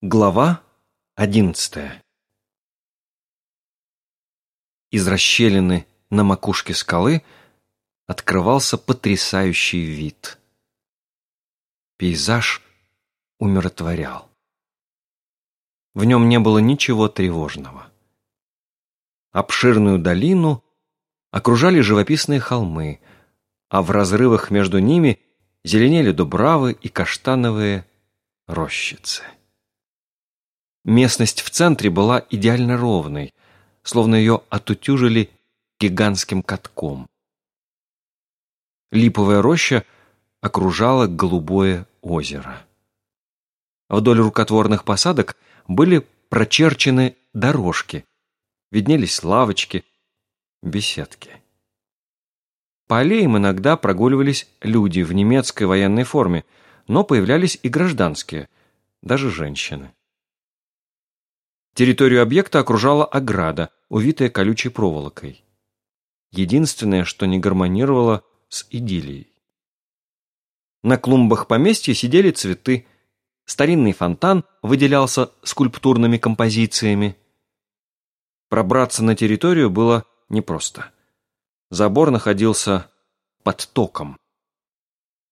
Глава одиннадцатая Из расщелины на макушке скалы открывался потрясающий вид. Пейзаж умиротворял. В нем не было ничего тревожного. Обширную долину окружали живописные холмы, а в разрывах между ними зеленели дубравы и каштановые рощицы. Местность в центре была идеально ровной, словно ее отутюжили гигантским катком. Липовая роща окружала голубое озеро. Вдоль рукотворных посадок были прочерчены дорожки, виднелись лавочки, беседки. По аллеям иногда прогуливались люди в немецкой военной форме, но появлялись и гражданские, даже женщины. Территорию объекта окружала ограда, увитая колючей проволокой. Единственное, что не гармонировало с идиллией. На клумбах поместья сидели цветы, старинный фонтан выделялся скульптурными композициями. Пробраться на территорию было непросто. Забор находился под током.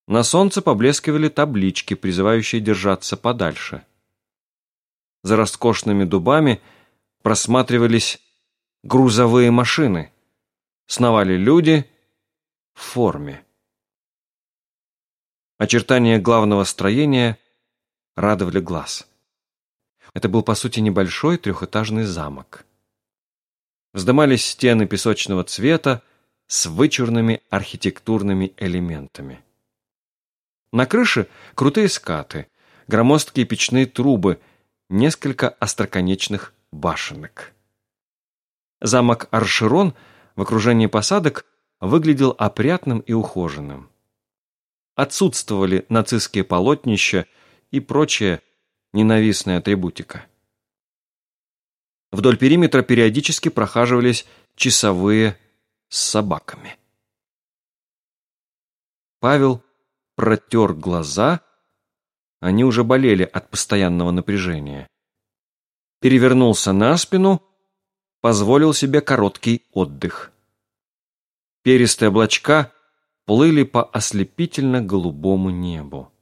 На солнце поблескивали таблички, призывающие держаться подальше за роскошными дубами просматривались грузовые машины. Сновали люди в форме. Очертания главного строения радовали глаз. Это был, по сути, небольшой трехэтажный замок. Вздымались стены песочного цвета с вычурными архитектурными элементами. На крыше крутые скаты, громоздкие печные трубы – несколько остроконечных башенок. Замок Арширон в окружении посадок выглядел опрятным и ухоженным. Отсутствовали нацистские полотнища и прочая ненавистная атрибутика. Вдоль периметра периодически прохаживались часовые с собаками. Павел протер глаза они уже болели от постоянного напряжения. Перевернулся на спину, позволил себе короткий отдых. Перистые облачка плыли по ослепительно-голубому небу.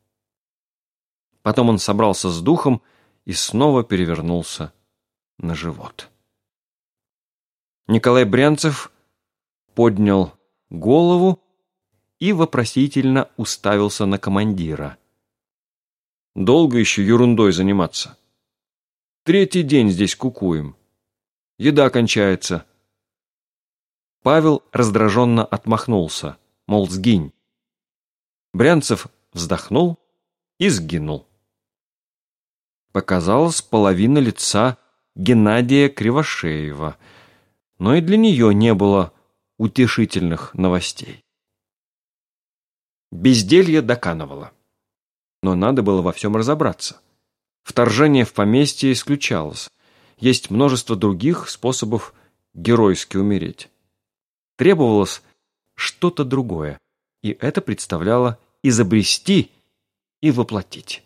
Потом он собрался с духом и снова перевернулся на живот. Николай Брянцев поднял голову и вопросительно уставился на командира – Долго еще ерундой заниматься. Третий день здесь кукуем. Еда кончается. Павел раздраженно отмахнулся, мол, сгинь. Брянцев вздохнул и сгинул. Показалась половина лица Геннадия Кривошеева, но и для нее не было утешительных новостей. Безделье доканывало но надо было во всем разобраться. Вторжение в поместье исключалось. Есть множество других способов геройски умереть. Требовалось что-то другое, и это представляло изобрести и воплотить.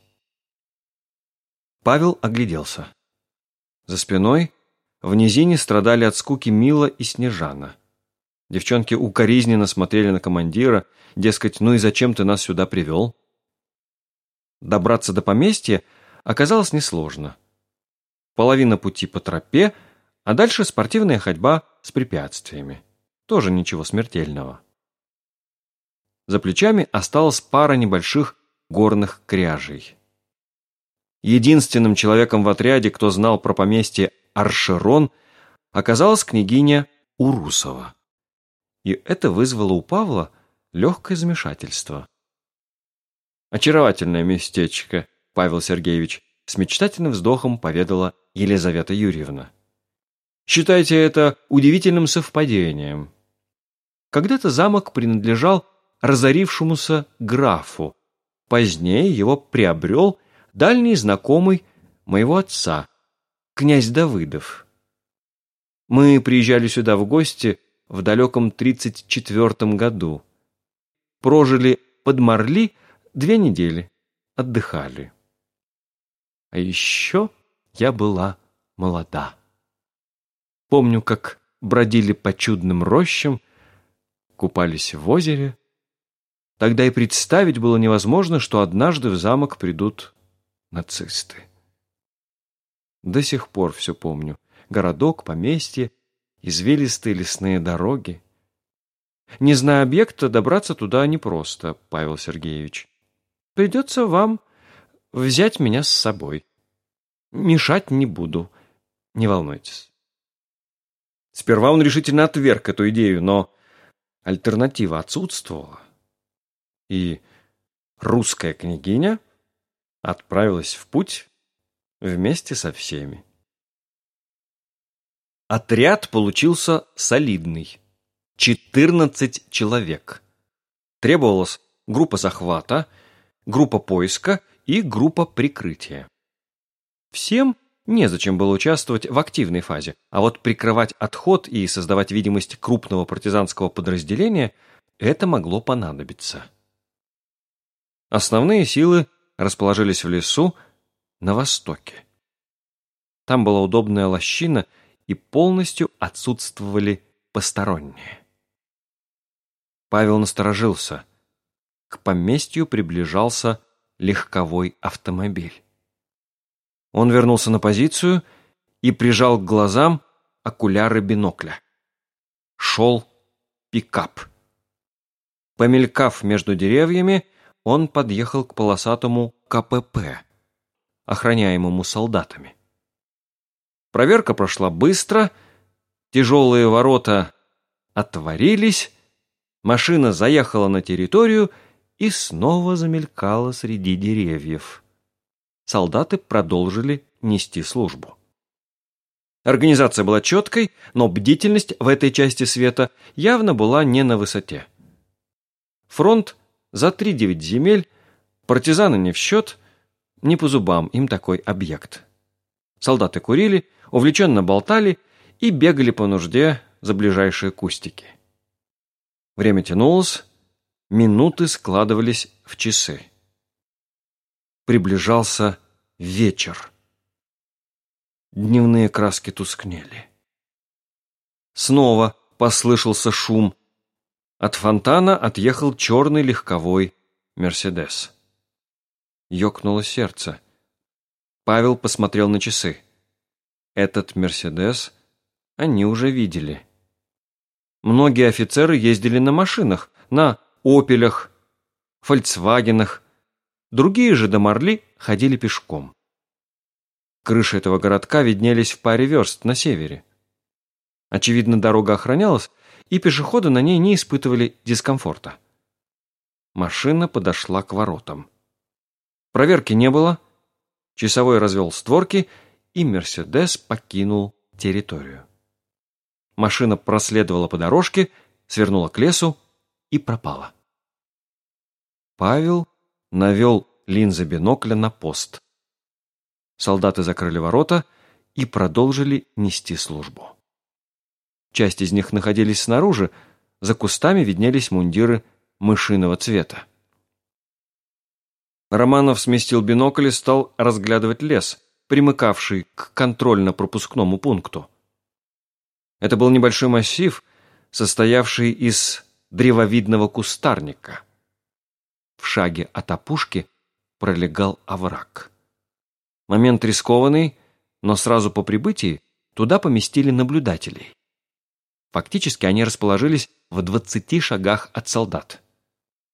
Павел огляделся. За спиной в низине страдали от скуки Мила и Снежана. Девчонки укоризненно смотрели на командира, дескать, ну и зачем ты нас сюда привел? Добраться до поместья оказалось несложно. Половина пути по тропе, а дальше спортивная ходьба с препятствиями. Тоже ничего смертельного. За плечами осталась пара небольших горных кряжей. Единственным человеком в отряде, кто знал про поместье Аршерон, оказалась княгиня Урусова. И это вызвало у Павла легкое замешательство. Очаровательное местечко, Павел Сергеевич, с мечтательным вздохом поведала Елизавета Юрьевна. Считайте это удивительным совпадением. Когда-то замок принадлежал разорившемуся графу. Позднее его приобрел дальний знакомый моего отца, князь Давыдов. Мы приезжали сюда в гости в далеком 34 году. Прожили под Марли Две недели. Отдыхали. А еще я была молода. Помню, как бродили по чудным рощам, купались в озере. Тогда и представить было невозможно, что однажды в замок придут нацисты. До сих пор все помню. Городок, поместье, извилистые лесные дороги. Не зная объекта, добраться туда непросто, Павел Сергеевич. Придется вам взять меня с собой. Мешать не буду, не волнуйтесь. Сперва он решительно отверг эту идею, но альтернатива отсутствовала. И русская княгиня отправилась в путь вместе со всеми. Отряд получился солидный. 14 человек. Требовалась группа захвата, группа поиска и группа прикрытия. Всем незачем было участвовать в активной фазе, а вот прикрывать отход и создавать видимость крупного партизанского подразделения – это могло понадобиться. Основные силы расположились в лесу на востоке. Там была удобная лощина – и полностью отсутствовали посторонние. Павел насторожился. К поместью приближался легковой автомобиль. Он вернулся на позицию и прижал к глазам окуляры бинокля. Шел пикап. Помелькав между деревьями, он подъехал к полосатому КПП, охраняемому солдатами. Проверка прошла быстро, тяжелые ворота отворились, машина заехала на территорию и снова замелькала среди деревьев. Солдаты продолжили нести службу. Организация была четкой, но бдительность в этой части света явно была не на высоте. Фронт за 3-9 земель, партизаны не в счет, не по зубам им такой объект. Солдаты курили, увлеченно болтали и бегали по нужде за ближайшие кустики. Время тянулось, минуты складывались в часы. Приближался вечер. Дневные краски тускнели. Снова послышался шум. От фонтана отъехал черный легковой «Мерседес». Ёкнуло сердце. Павел посмотрел на часы. Этот «Мерседес» они уже видели. Многие офицеры ездили на машинах, на «Опелях», «Фольксвагенах». Другие же до Марли ходили пешком. Крыши этого городка виднелись в паре верст на севере. Очевидно, дорога охранялась, и пешеходы на ней не испытывали дискомфорта. Машина подошла к воротам. Проверки не было. Часовой развел створки и «Мерседес» покинул территорию. Машина проследовала по дорожке, свернула к лесу и пропала. Павел навел линзы бинокля на пост. Солдаты закрыли ворота и продолжили нести службу. Часть из них находились снаружи, за кустами виднелись мундиры мышиного цвета. Романов сместил бинокль и стал разглядывать лес, примыкавший к контрольно-пропускному пункту. Это был небольшой массив, состоявший из древовидного кустарника. В шаге от опушки пролегал овраг. Момент рискованный, но сразу по прибытии туда поместили наблюдателей. Фактически они расположились в двадцати шагах от солдат.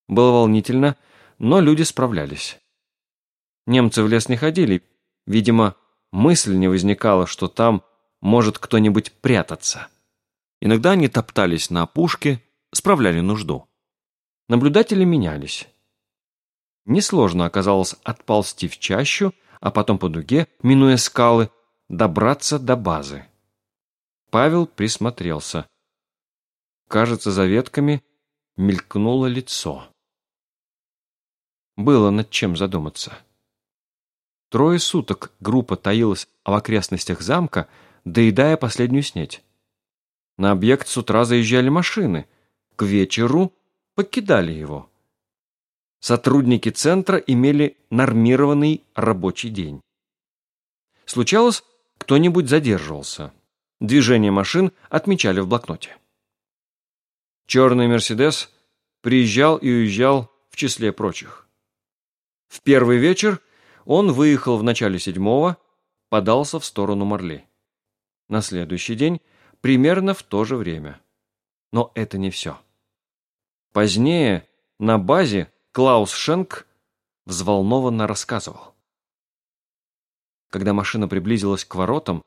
Было волнительно, но люди справлялись. Немцы в лес не ходили, Видимо, мысль не возникала, что там может кто-нибудь прятаться. Иногда они топтались на опушке, справляли нужду. Наблюдатели менялись. Несложно оказалось отползти в чащу, а потом по дуге, минуя скалы, добраться до базы. Павел присмотрелся. Кажется, за ветками мелькнуло лицо. Было над чем задуматься. Трое суток группа таилась в окрестностях замка, доедая последнюю снеть. На объект с утра заезжали машины, к вечеру покидали его. Сотрудники центра имели нормированный рабочий день. Случалось, кто-нибудь задерживался. Движение машин отмечали в блокноте. Черный «Мерседес» приезжал и уезжал в числе прочих. В первый вечер он выехал в начале седьмого, подался в сторону Марли. На следующий день примерно в то же время. Но это не все. Позднее на базе Клаус Шенк взволнованно рассказывал. Когда машина приблизилась к воротам,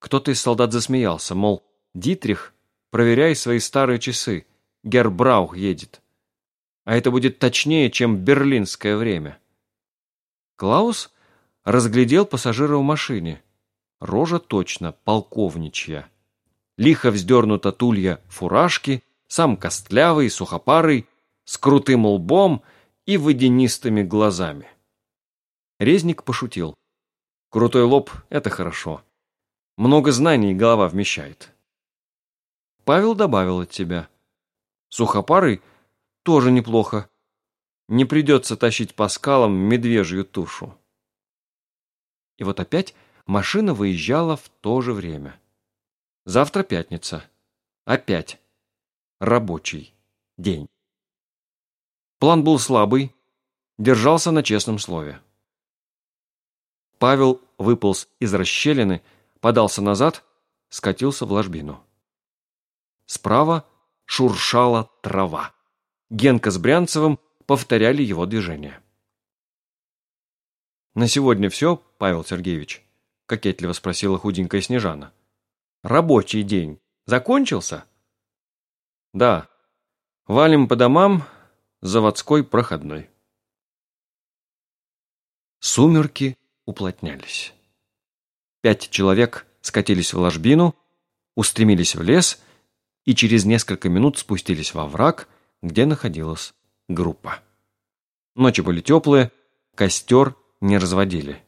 кто-то из солдат засмеялся, мол, «Дитрих, проверяй свои старые часы, Гербраух едет. А это будет точнее, чем берлинское время». Клаус разглядел пассажира в машине. Рожа точно полковничья. Лихо вздернута тулья фуражки, сам костлявый, сухопарый, с крутым лбом и водянистыми глазами. Резник пошутил. Крутой лоб — это хорошо. Много знаний голова вмещает. Павел добавил от тебя. Сухопарый тоже неплохо. Не придется тащить по скалам медвежью тушу. И вот опять машина выезжала в то же время. Завтра пятница. Опять. Рабочий день. План был слабый, держался на честном слове. Павел выполз из расщелины, подался назад, скатился в ложбину. Справа шуршала трава. Генка с Брянцевым повторяли его движение. «На сегодня все, Павел Сергеевич?» — кокетливо спросила худенькая Снежана. «Рабочий день закончился?» «Да. Валим по домам, заводской проходной». Сумерки уплотнялись. Пять человек скатились в ложбину, устремились в лес и через несколько минут спустились во враг, где находилась группа. Ночи были теплые, костер не разводили.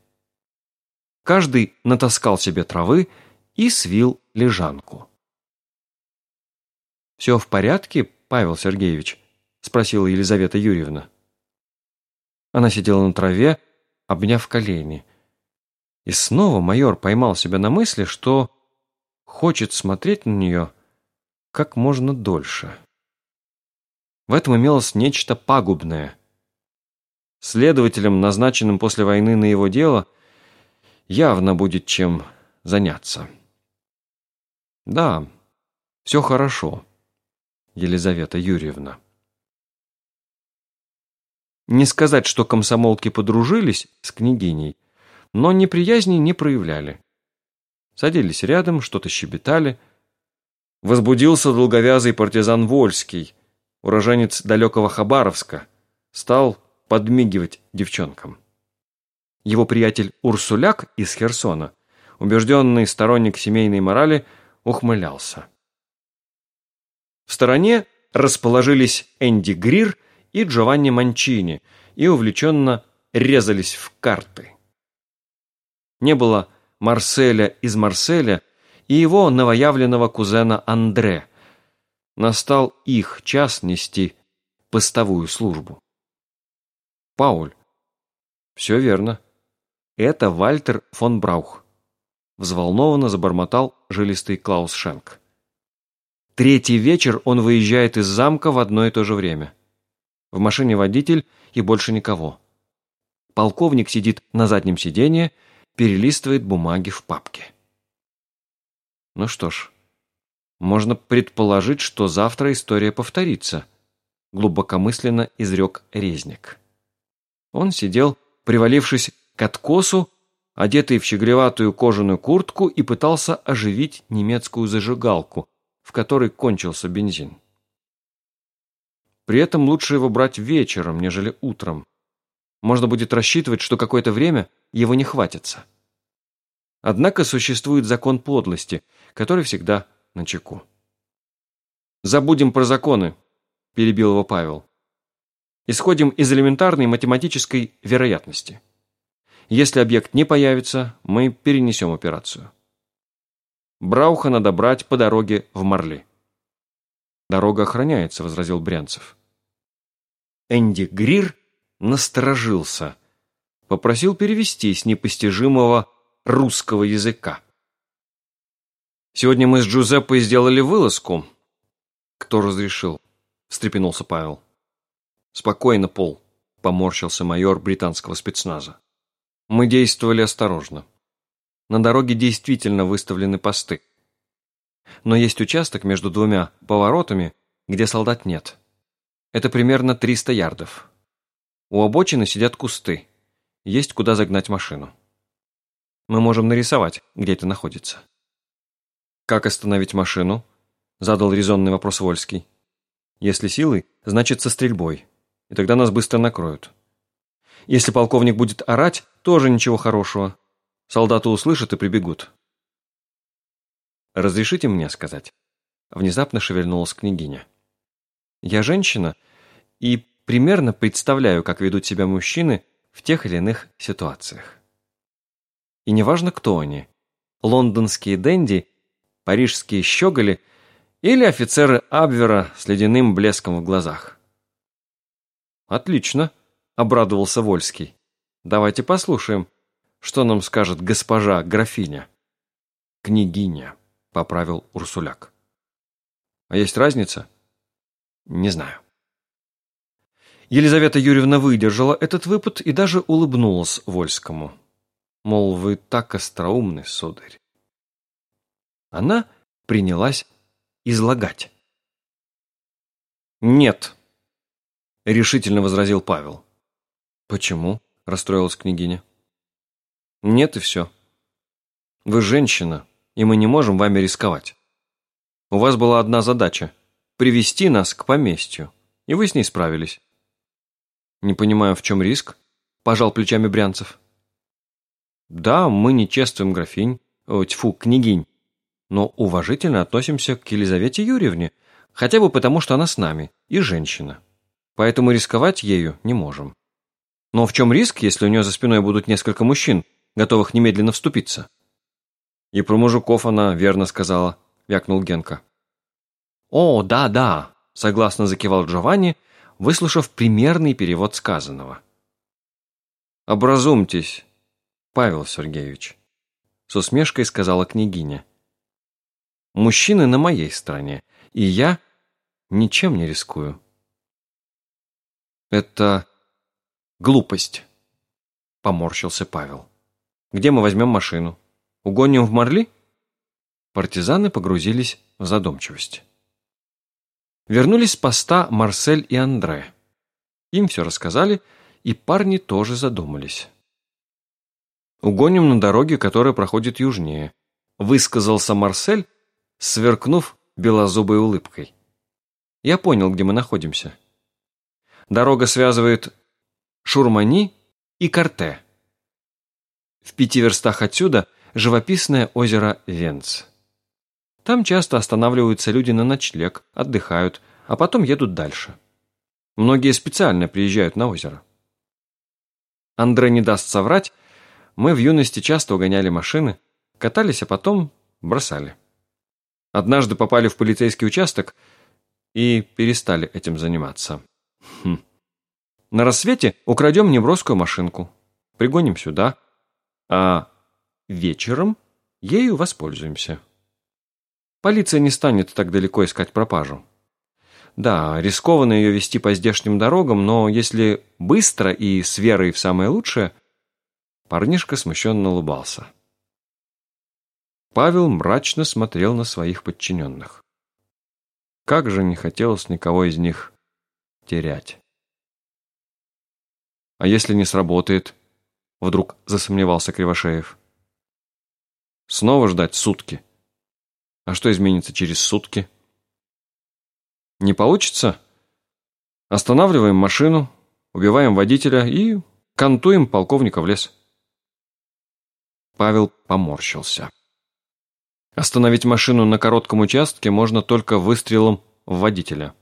Каждый натаскал себе травы и свил лежанку. «Все в порядке, Павел Сергеевич?» – спросила Елизавета Юрьевна. Она сидела на траве, обняв колени. И снова майор поймал себя на мысли, что хочет смотреть на нее как можно дольше. В этом имелось нечто пагубное. Следователям, назначенным после войны на его дело, явно будет чем заняться. Да, все хорошо, Елизавета Юрьевна. Не сказать, что комсомолки подружились с княгиней, но неприязни не проявляли. Садились рядом, что-то щебетали. Возбудился долговязый партизан Вольский, уроженец далекого Хабаровска, стал подмигивать девчонкам. Его приятель Урсуляк из Херсона, убежденный сторонник семейной морали, ухмылялся. В стороне расположились Энди Грир и Джованни Манчини и увлеченно резались в карты. Не было Марселя из Марселя и его новоявленного кузена Андре. Настал их час нести постовую службу. Пауль. Все верно. Это Вальтер фон Браух. Взволнованно забормотал жилистый Клаус Шенк. Третий вечер он выезжает из замка в одно и то же время. В машине водитель и больше никого. Полковник сидит на заднем сиденье, перелистывает бумаги в папке. Ну что ж, можно предположить, что завтра история повторится, глубокомысленно изрек Резник. Он сидел, привалившись к откосу, одетый в щеглеватую кожаную куртку и пытался оживить немецкую зажигалку, в которой кончился бензин. При этом лучше его брать вечером, нежели утром. Можно будет рассчитывать, что какое-то время его не хватится. Однако существует закон подлости, который всегда на чеку. «Забудем про законы», – перебил его Павел. «Исходим из элементарной математической вероятности. Если объект не появится, мы перенесем операцию. Брауха надо брать по дороге в Марли». «Дорога охраняется», — возразил Брянцев. Энди Грир насторожился. Попросил перевести с непостижимого русского языка. Сегодня мы с Джузеппой сделали вылазку. Кто разрешил? встрепенулся Павел. Спокойно, Пол, поморщился майор британского спецназа. Мы действовали осторожно. На дороге действительно выставлены посты. Но есть участок между двумя поворотами, где солдат нет. Это примерно 300 ярдов. У обочины сидят кусты. Есть куда загнать машину. Мы можем нарисовать, где это находится. «Как остановить машину?» – задал резонный вопрос Вольский. «Если силой, значит со стрельбой, и тогда нас быстро накроют. Если полковник будет орать, тоже ничего хорошего. Солдаты услышат и прибегут». «Разрешите мне сказать?» Внезапно шевельнулась княгиня. «Я женщина и примерно представляю, как ведут себя мужчины в тех или иных ситуациях. И неважно, кто они – лондонские денди, парижские щеголи или офицеры Абвера с ледяным блеском в глазах. «Отлично», – обрадовался Вольский. «Давайте послушаем, что нам скажет госпожа графиня». «Княгиня», – поправил Урсуляк. «А есть разница?» «Не знаю». Елизавета Юрьевна выдержала этот выпад и даже улыбнулась Вольскому. Мол, вы так остроумны, сударь. Она принялась излагать. «Нет», — решительно возразил Павел. «Почему?» — расстроилась княгиня. «Нет и все. Вы женщина, и мы не можем вами рисковать. У вас была одна задача — привести нас к поместью, и вы с ней справились. «Не понимаю, в чем риск?» – пожал плечами Брянцев. «Да, мы не чествуем графинь, о, тьфу, княгинь, но уважительно относимся к Елизавете Юрьевне, хотя бы потому, что она с нами и женщина. Поэтому рисковать ею не можем. Но в чем риск, если у нее за спиной будут несколько мужчин, готовых немедленно вступиться?» «И про мужиков она верно сказала», – вякнул Генка. «О, да-да», – согласно закивал Джованни – выслушав примерный перевод сказанного. «Образумьтесь, Павел Сергеевич», — с усмешкой сказала княгиня. «Мужчины на моей стороне, и я ничем не рискую». «Это глупость», — поморщился Павел. «Где мы возьмем машину? Угоним в Марли?» Партизаны погрузились в задумчивость. Вернулись с поста Марсель и Андре. Им все рассказали, и парни тоже задумались. «Угоним на дороге, которая проходит южнее», высказался Марсель, сверкнув белозубой улыбкой. «Я понял, где мы находимся. Дорога связывает Шурмани и Карте. В пяти верстах отсюда живописное озеро Венц. Там часто останавливаются люди на ночлег, отдыхают, а потом едут дальше. Многие специально приезжают на озеро. Андре не даст соврать, мы в юности часто угоняли машины, катались, а потом бросали. Однажды попали в полицейский участок и перестали этим заниматься. Хм. На рассвете украдем неброскую машинку, пригоним сюда, а вечером ею воспользуемся. Полиция не станет так далеко искать пропажу. Да, рискованно ее вести по здешним дорогам, но если быстро и с верой в самое лучшее... Парнишка смущенно улыбался. Павел мрачно смотрел на своих подчиненных. Как же не хотелось никого из них терять. А если не сработает? Вдруг засомневался Кривошеев. Снова ждать сутки. А что изменится через сутки? Не получится? Останавливаем машину, убиваем водителя и кантуем полковника в лес. Павел поморщился. Остановить машину на коротком участке можно только выстрелом в водителя.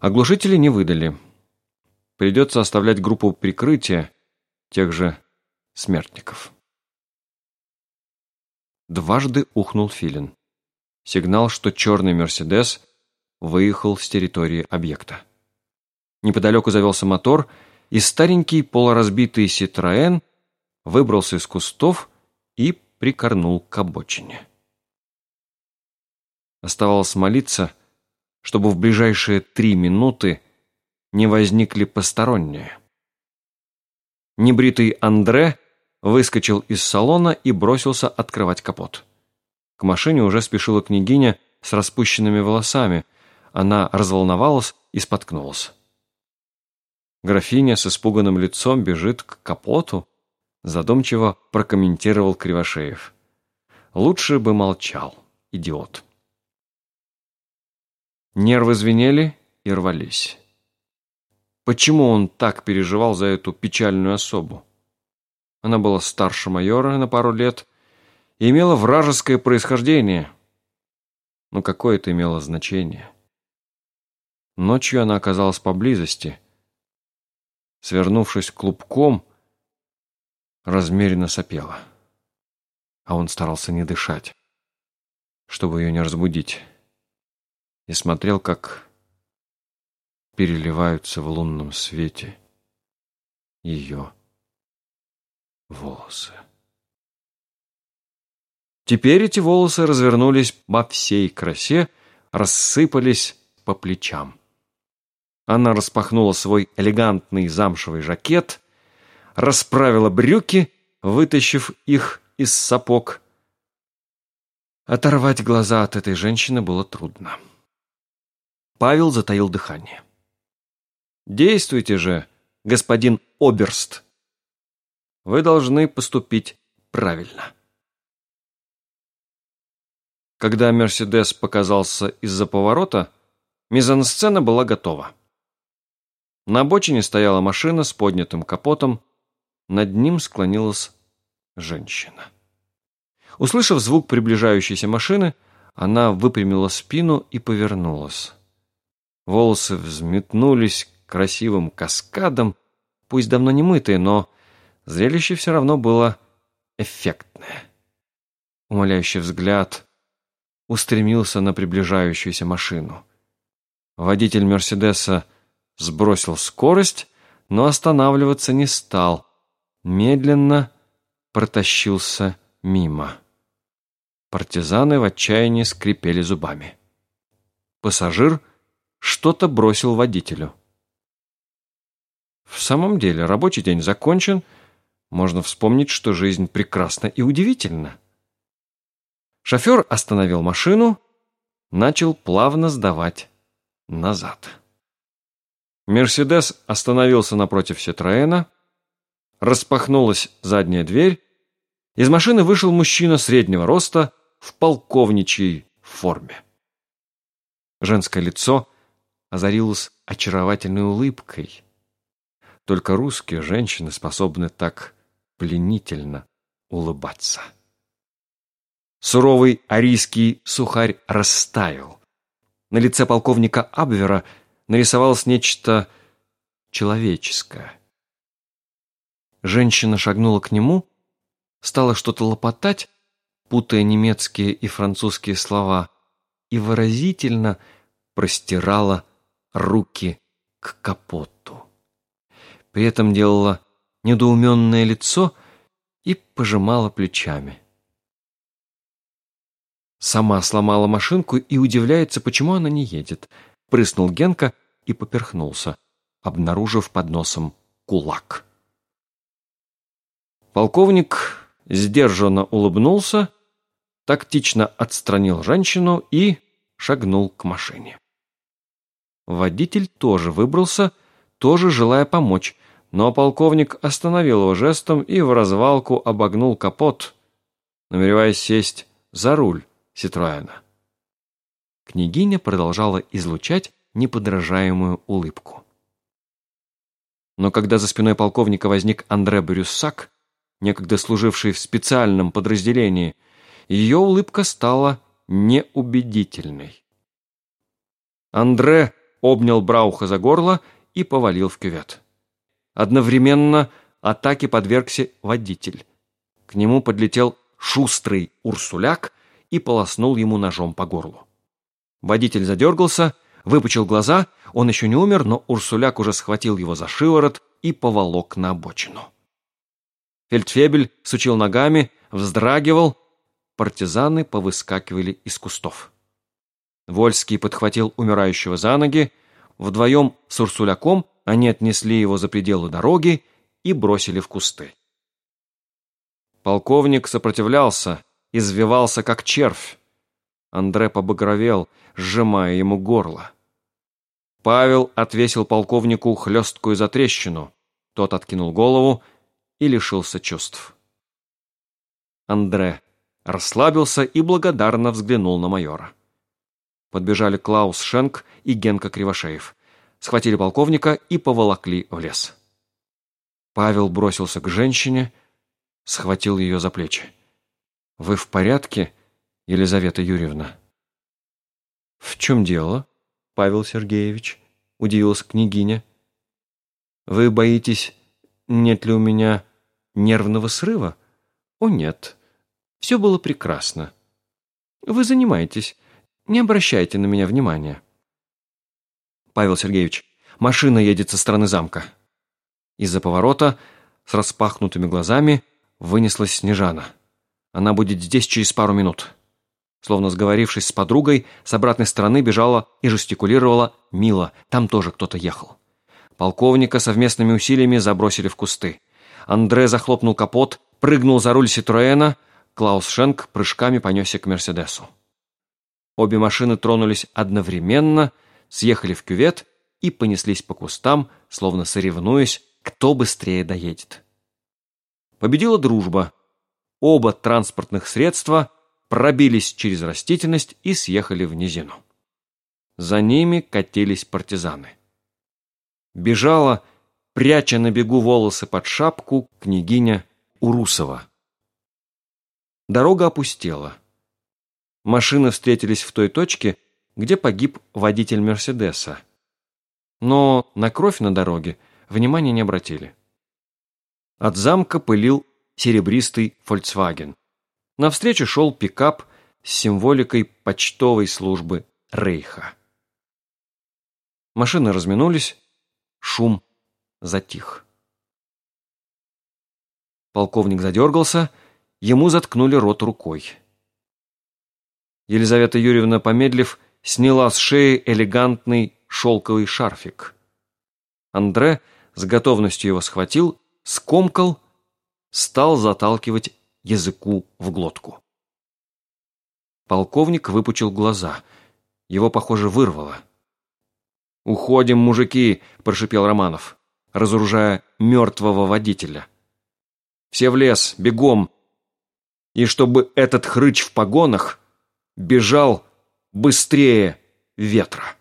Оглушители не выдали. Придется оставлять группу прикрытия тех же смертников. Дважды ухнул филин. Сигнал, что черный «Мерседес» выехал с территории объекта. Неподалеку завелся мотор, и старенький полуразбитый «Ситроэн» выбрался из кустов и прикорнул к обочине. Оставалось молиться, чтобы в ближайшие три минуты не возникли посторонние. Небритый Андре выскочил из салона и бросился открывать капот. К машине уже спешила княгиня с распущенными волосами. Она разволновалась и споткнулась. Графиня с испуганным лицом бежит к капоту, задумчиво прокомментировал Кривошеев. Лучше бы молчал, идиот. Нервы звенели и рвались. Почему он так переживал за эту печальную особу? Она была старше майора на пару лет и имела вражеское происхождение. Но какое это имело значение? Ночью она оказалась поблизости. Свернувшись клубком, размеренно сопела. А он старался не дышать, чтобы ее не разбудить. И смотрел, как переливаются в лунном свете ее волосы. Теперь эти волосы развернулись во всей красе, рассыпались по плечам. Она распахнула свой элегантный замшевый жакет, расправила брюки, вытащив их из сапог. Оторвать глаза от этой женщины было трудно. Павел затаил дыхание. «Действуйте же, господин Оберст!» Вы должны поступить правильно. Когда «Мерседес» показался из-за поворота, мизансцена была готова. На обочине стояла машина с поднятым капотом, над ним склонилась женщина. Услышав звук приближающейся машины, она выпрямила спину и повернулась. Волосы взметнулись красивым каскадом, пусть давно не мытые, но Зрелище все равно было эффектное. Умоляющий взгляд устремился на приближающуюся машину. Водитель «Мерседеса» сбросил скорость, но останавливаться не стал. Медленно протащился мимо. Партизаны в отчаянии скрипели зубами. Пассажир что-то бросил водителю. В самом деле, рабочий день закончен — можно вспомнить, что жизнь прекрасна и удивительна. Шофер остановил машину, начал плавно сдавать назад. Мерседес остановился напротив Ситроэна, распахнулась задняя дверь, из машины вышел мужчина среднего роста в полковничьей форме. Женское лицо озарилось очаровательной улыбкой. Только русские женщины способны так пленительно улыбаться. Суровый арийский сухарь растаял. На лице полковника Абвера нарисовалось нечто человеческое. Женщина шагнула к нему, стала что-то лопотать, путая немецкие и французские слова, и выразительно простирала руки к капоту. При этом делала недоуменное лицо и пожимала плечами. Сама сломала машинку и удивляется, почему она не едет. Прыснул Генка и поперхнулся, обнаружив под носом кулак. Полковник сдержанно улыбнулся, тактично отстранил женщину и шагнул к машине. Водитель тоже выбрался, тоже желая помочь, но полковник остановил его жестом и в развалку обогнул капот, намереваясь сесть за руль Ситроэна. Княгиня продолжала излучать неподражаемую улыбку. Но когда за спиной полковника возник Андре Брюссак, некогда служивший в специальном подразделении, ее улыбка стала неубедительной. Андре обнял Брауха за горло и повалил в кювет. Одновременно атаке подвергся водитель. К нему подлетел шустрый урсуляк и полоснул ему ножом по горлу. Водитель задергался, выпучил глаза, он еще не умер, но урсуляк уже схватил его за шиворот и поволок на обочину. Фельдфебель сучил ногами, вздрагивал, партизаны повыскакивали из кустов. Вольский подхватил умирающего за ноги, вдвоем с Урсуляком они отнесли его за пределы дороги и бросили в кусты. Полковник сопротивлялся, извивался как червь. Андре побагровел, сжимая ему горло. Павел отвесил полковнику хлесткую затрещину. Тот откинул голову и лишился чувств. Андре расслабился и благодарно взглянул на майора. Подбежали Клаус Шенк и Генка Кривошеев. Схватили полковника и поволокли в лес. Павел бросился к женщине, схватил ее за плечи. «Вы в порядке, Елизавета Юрьевна?» «В чем дело?» Павел Сергеевич?» — удивилась княгиня. «Вы боитесь, нет ли у меня нервного срыва?» «О, нет. Все было прекрасно. Вы занимаетесь. Не обращайте на меня внимания». «Павел Сергеевич, машина едет со стороны замка». Из-за поворота с распахнутыми глазами вынеслась Снежана. Она будет здесь через пару минут. Словно сговорившись с подругой, с обратной стороны бежала и жестикулировала Мила. Там тоже кто-то ехал. Полковника совместными усилиями забросили в кусты. Андре захлопнул капот, прыгнул за руль Ситроэна. Клаус Шенк прыжками понесся к Мерседесу. Обе машины тронулись одновременно, съехали в кювет и понеслись по кустам, словно соревнуясь, кто быстрее доедет. Победила дружба. Оба транспортных средства – пробились через растительность и съехали в низину. За ними катились партизаны. Бежала, пряча на бегу волосы под шапку, княгиня Урусова. Дорога опустела. Машины встретились в той точке, где погиб водитель Мерседеса. Но на кровь на дороге внимания не обратили. От замка пылил серебристый «Фольксваген». Навстречу шел пикап с символикой почтовой службы Рейха. Машины разминулись, шум затих. Полковник задергался, ему заткнули рот рукой. Елизавета Юрьевна, помедлив, сняла с шеи элегантный шелковый шарфик. Андре с готовностью его схватил, скомкал, стал заталкивать языку в глотку. Полковник выпучил глаза. Его, похоже, вырвало. «Уходим, мужики!» – прошипел Романов, разоружая мертвого водителя. «Все в лес, бегом!» И чтобы этот хрыч в погонах бежал быстрее ветра.